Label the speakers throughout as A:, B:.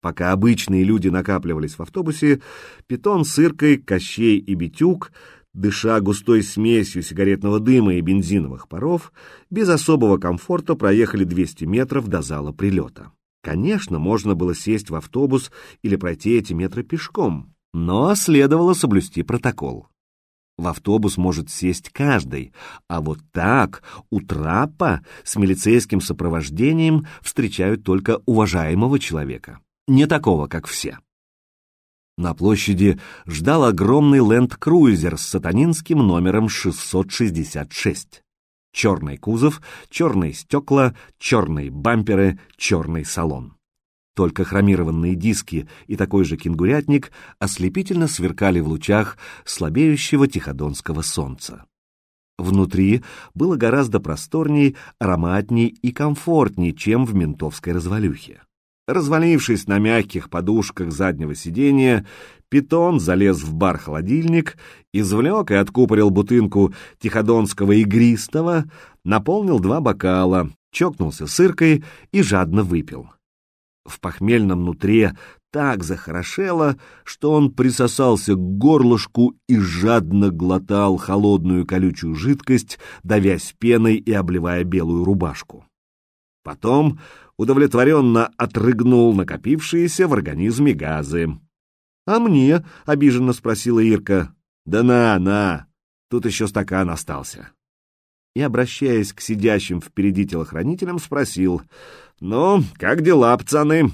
A: Пока обычные люди накапливались в автобусе, Питон с Иркой, Кощей и Битюк, дыша густой смесью сигаретного дыма и бензиновых паров, без особого комфорта проехали 200 метров до зала прилета. Конечно, можно было сесть в автобус или пройти эти метры пешком, но следовало соблюсти протокол. В автобус может сесть каждый, а вот так у трапа с милицейским сопровождением встречают только уважаемого человека, не такого, как все. На площади ждал огромный ленд-крузер с сатанинским номером 666. Черный кузов, черные стекла, черные бамперы, черный салон. Только хромированные диски и такой же кенгурятник ослепительно сверкали в лучах слабеющего тиходонского солнца. Внутри было гораздо просторней, ароматней и комфортней, чем в ментовской развалюхе. Развалившись на мягких подушках заднего сиденья, питон залез в бар-холодильник, извлек и откупорил бутынку тиходонского игристого, наполнил два бокала, чокнулся сыркой и жадно выпил. В похмельном нутре так захорошело, что он присосался к горлышку и жадно глотал холодную колючую жидкость, давясь пеной и обливая белую рубашку. Потом удовлетворенно отрыгнул накопившиеся в организме газы. — А мне? — обиженно спросила Ирка. — Да на, на, тут еще стакан остался. И, обращаясь к сидящим впереди телохранителям, спросил, — Ну, как дела, пацаны?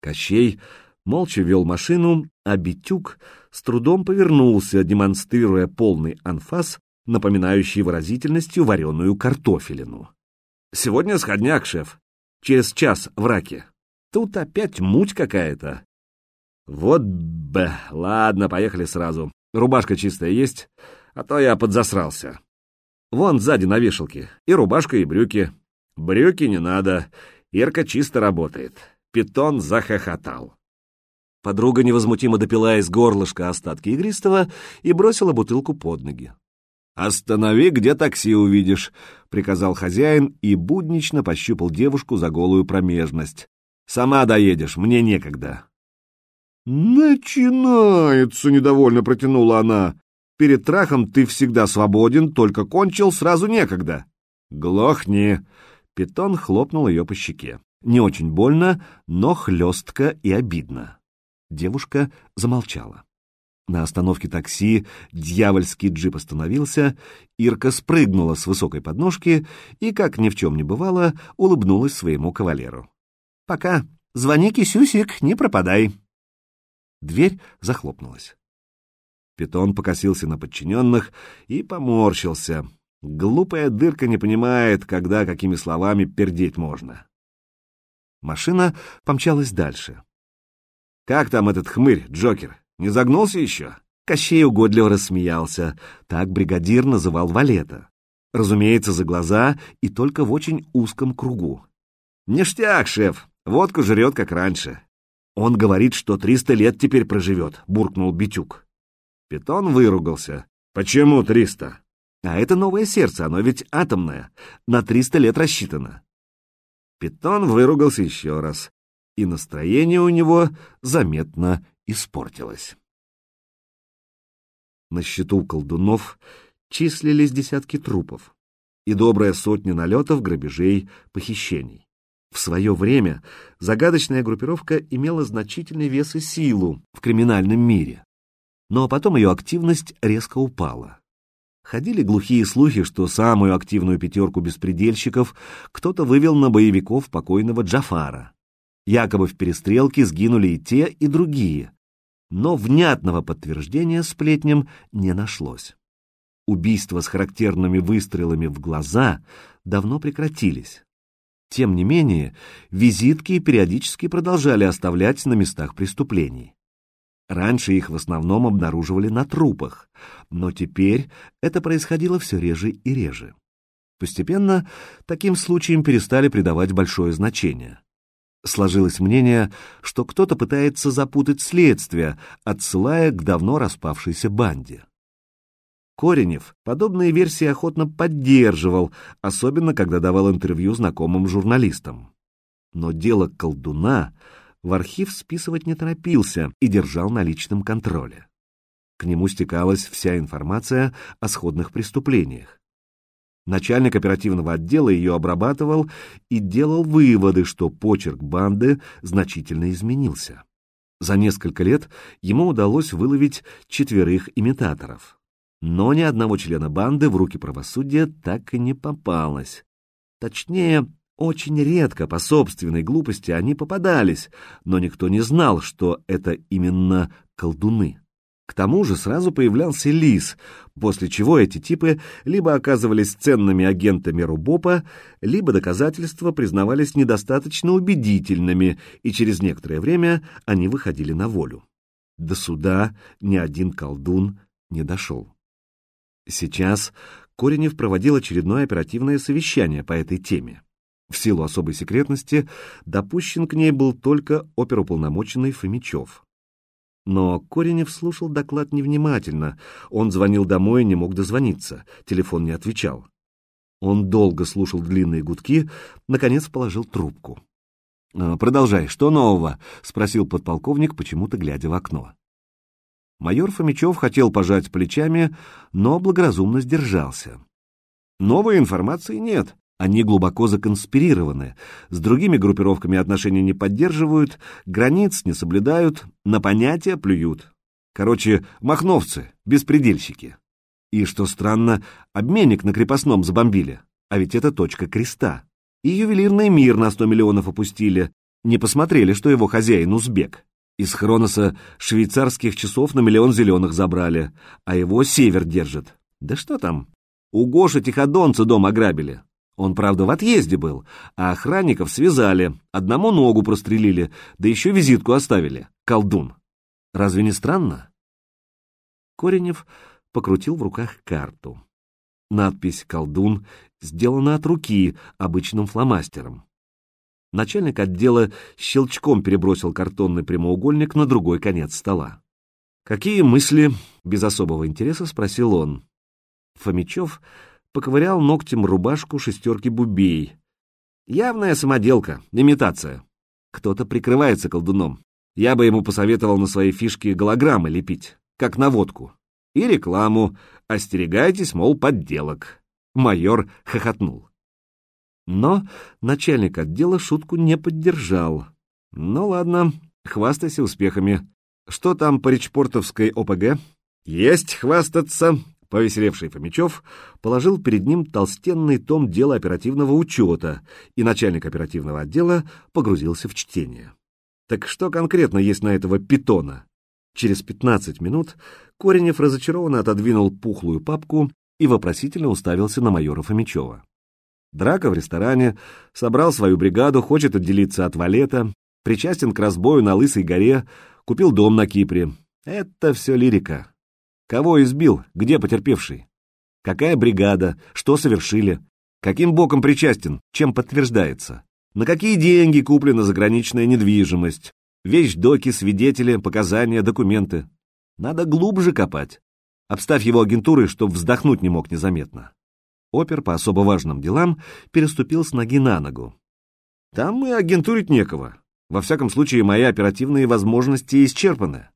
A: Кощей молча вел машину, а Битюк с трудом повернулся, демонстрируя полный анфас, напоминающий выразительностью вареную картофелину. — Сегодня сходняк, шеф. Через час в раке. Тут опять муть какая-то. Вот б. Ладно, поехали сразу. Рубашка чистая есть, а то я подзасрался. Вон сзади на вешалке. И рубашка, и брюки. Брюки не надо. Ирка чисто работает. Питон захохотал. Подруга невозмутимо допила из горлышка остатки игристого и бросила бутылку под ноги. «Останови, где такси увидишь», — приказал хозяин и буднично пощупал девушку за голую промежность. «Сама доедешь, мне некогда». «Начинается», — недовольно протянула она. «Перед трахом ты всегда свободен, только кончил, сразу некогда». «Глохни!» — питон хлопнул ее по щеке. Не очень больно, но хлестко и обидно. Девушка замолчала. На остановке такси дьявольский джип остановился, Ирка спрыгнула с высокой подножки и, как ни в чем не бывало, улыбнулась своему кавалеру. «Пока. Звони, Кисюсик, не пропадай». Дверь захлопнулась. Питон покосился на подчиненных и поморщился. Глупая дырка не понимает, когда какими словами пердеть можно. Машина помчалась дальше. «Как там этот хмырь, Джокер?» Не загнулся еще?» Кощей угодливо рассмеялся. Так бригадир называл Валета. Разумеется, за глаза и только в очень узком кругу. «Ништяк, шеф, водку жрет, как раньше». «Он говорит, что триста лет теперь проживет», — буркнул Битюк. Питон выругался. «Почему триста?» «А это новое сердце, оно ведь атомное, на триста лет рассчитано». Питон выругался еще раз, и настроение у него заметно испортилась. На счету колдунов числились десятки трупов и добрая сотня налетов, грабежей, похищений. В свое время загадочная группировка имела значительный вес и силу в криминальном мире, но потом ее активность резко упала. Ходили глухие слухи, что самую активную пятерку беспредельщиков кто-то вывел на боевиков покойного Джафара. Якобы в перестрелке сгинули и те, и другие, но внятного подтверждения сплетням не нашлось. Убийства с характерными выстрелами в глаза давно прекратились. Тем не менее, визитки периодически продолжали оставлять на местах преступлений. Раньше их в основном обнаруживали на трупах, но теперь это происходило все реже и реже. Постепенно таким случаям перестали придавать большое значение. Сложилось мнение, что кто-то пытается запутать следствие, отсылая к давно распавшейся банде. Коренев подобные версии охотно поддерживал, особенно когда давал интервью знакомым журналистам. Но дело колдуна в архив списывать не торопился и держал на личном контроле. К нему стекалась вся информация о сходных преступлениях. Начальник оперативного отдела ее обрабатывал и делал выводы, что почерк банды значительно изменился. За несколько лет ему удалось выловить четверых имитаторов. Но ни одного члена банды в руки правосудия так и не попалось. Точнее, очень редко по собственной глупости они попадались, но никто не знал, что это именно колдуны. К тому же сразу появлялся Лис, после чего эти типы либо оказывались ценными агентами Рубопа, либо доказательства признавались недостаточно убедительными, и через некоторое время они выходили на волю. До суда ни один колдун не дошел. Сейчас Коренев проводил очередное оперативное совещание по этой теме. В силу особой секретности допущен к ней был только оперуполномоченный Фомичев. Но Коренев слушал доклад невнимательно. Он звонил домой и не мог дозвониться. Телефон не отвечал. Он долго слушал длинные гудки, наконец положил трубку. «А, «Продолжай, что нового?» — спросил подполковник, почему-то глядя в окно. Майор Фомичев хотел пожать плечами, но благоразумно сдержался. «Новой информации нет. Они глубоко законспирированы, с другими группировками отношения не поддерживают, границ не соблюдают, на понятия плюют. Короче, махновцы, беспредельщики. И, что странно, обменник на крепостном забомбили, а ведь это точка креста. И ювелирный мир на сто миллионов опустили, не посмотрели, что его хозяин узбек. Из Хроноса швейцарских часов на миллион зеленых забрали, а его север держит. Да что там? У Гоши Тиходонца дом ограбили. Он, правда, в отъезде был, а охранников связали, одному ногу прострелили, да еще визитку оставили. Колдун. Разве не странно? Коренев покрутил в руках карту. Надпись «Колдун» сделана от руки, обычным фломастером. Начальник отдела щелчком перебросил картонный прямоугольник на другой конец стола. «Какие мысли?» — без особого интереса спросил он. Фомичев поковырял ногтем рубашку шестерки бубей. Явная самоделка, имитация. Кто-то прикрывается колдуном. Я бы ему посоветовал на свои фишки голограммы лепить, как на водку. И рекламу. Остерегайтесь, мол, подделок. Майор хохотнул. Но начальник отдела шутку не поддержал. Ну ладно, хвастайся успехами. Что там по речпортовской ОПГ? Есть хвастаться, Повеселевший Фомичев положил перед ним толстенный том дела оперативного учета, и начальник оперативного отдела погрузился в чтение. Так что конкретно есть на этого питона? Через пятнадцать минут Коренев разочарованно отодвинул пухлую папку и вопросительно уставился на майора Фомичева. Драка в ресторане, собрал свою бригаду, хочет отделиться от валета, причастен к разбою на Лысой горе, купил дом на Кипре. Это все лирика. Кого избил? Где потерпевший? Какая бригада? Что совершили? Каким боком причастен? Чем подтверждается? На какие деньги куплена заграничная недвижимость? Вещь-доки, свидетели, показания, документы. Надо глубже копать. Обставь его агентурой, чтоб вздохнуть не мог незаметно. Опер по особо важным делам переступил с ноги на ногу. Там и агентурить некого. Во всяком случае, мои оперативные возможности исчерпаны.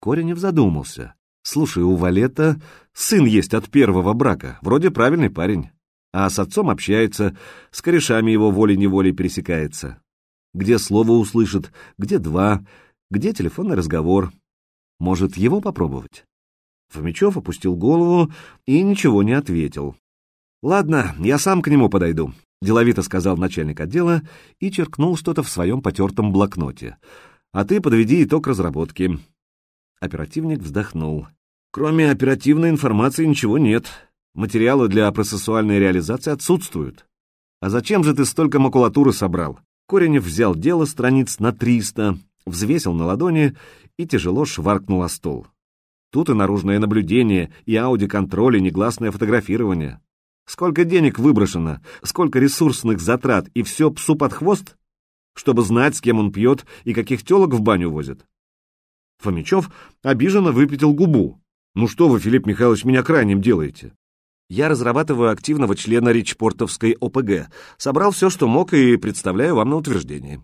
A: Коренев задумался. Слушай, у Валета сын есть от первого брака, вроде правильный парень. А с отцом общается, с корешами его волей-неволей пересекается. Где слово услышит, где два, где телефонный разговор. Может, его попробовать? Фомичев опустил голову и ничего не ответил. «Ладно, я сам к нему подойду», — деловито сказал начальник отдела и черкнул что-то в своем потертом блокноте. «А ты подведи итог разработки». Оперативник вздохнул. Кроме оперативной информации ничего нет. Материалы для процессуальной реализации отсутствуют. А зачем же ты столько макулатуры собрал? Коренев взял дело страниц на 300, взвесил на ладони и тяжело шваркнул о стол. Тут и наружное наблюдение, и аудиоконтроль, и негласное фотографирование. Сколько денег выброшено, сколько ресурсных затрат, и все псу под хвост? Чтобы знать, с кем он пьет и каких телок в баню возит. Фомичев обиженно выпятил губу. Ну что вы, Филипп Михайлович, меня крайним делаете? Я разрабатываю активного члена Ричпортовской ОПГ, собрал все, что мог, и представляю вам на утверждение.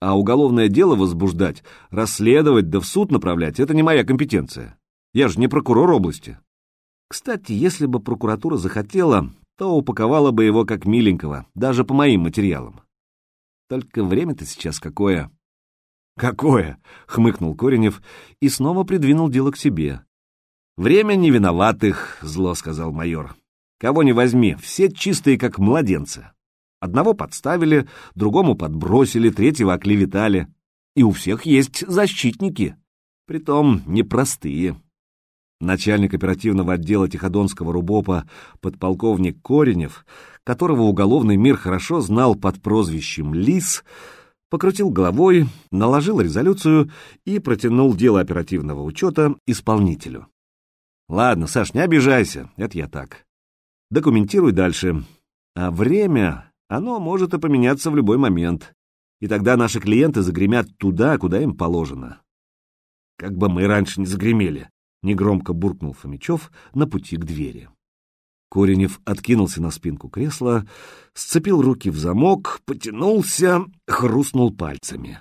A: А уголовное дело возбуждать, расследовать да в суд направлять — это не моя компетенция. Я же не прокурор области. Кстати, если бы прокуратура захотела, то упаковала бы его как миленького, даже по моим материалам. Только время-то сейчас какое. «Какое?» — хмыкнул Коренев и снова придвинул дело к себе. «Время не виноватых», — зло сказал майор. «Кого не возьми, все чистые, как младенцы. Одного подставили, другому подбросили, третьего оклеветали. И у всех есть защитники, притом непростые». Начальник оперативного отдела Тиходонского РУБОПа, подполковник Коренев, которого уголовный мир хорошо знал под прозвищем «Лис», покрутил головой, наложил резолюцию и протянул дело оперативного учета исполнителю. «Ладно, Саш, не обижайся, это я так. Документируй дальше. А время, оно может и поменяться в любой момент, и тогда наши клиенты загремят туда, куда им положено. Как бы мы раньше не загремели, — негромко буркнул Фомичев на пути к двери. Коренев откинулся на спинку кресла, сцепил руки в замок, потянулся, хрустнул пальцами.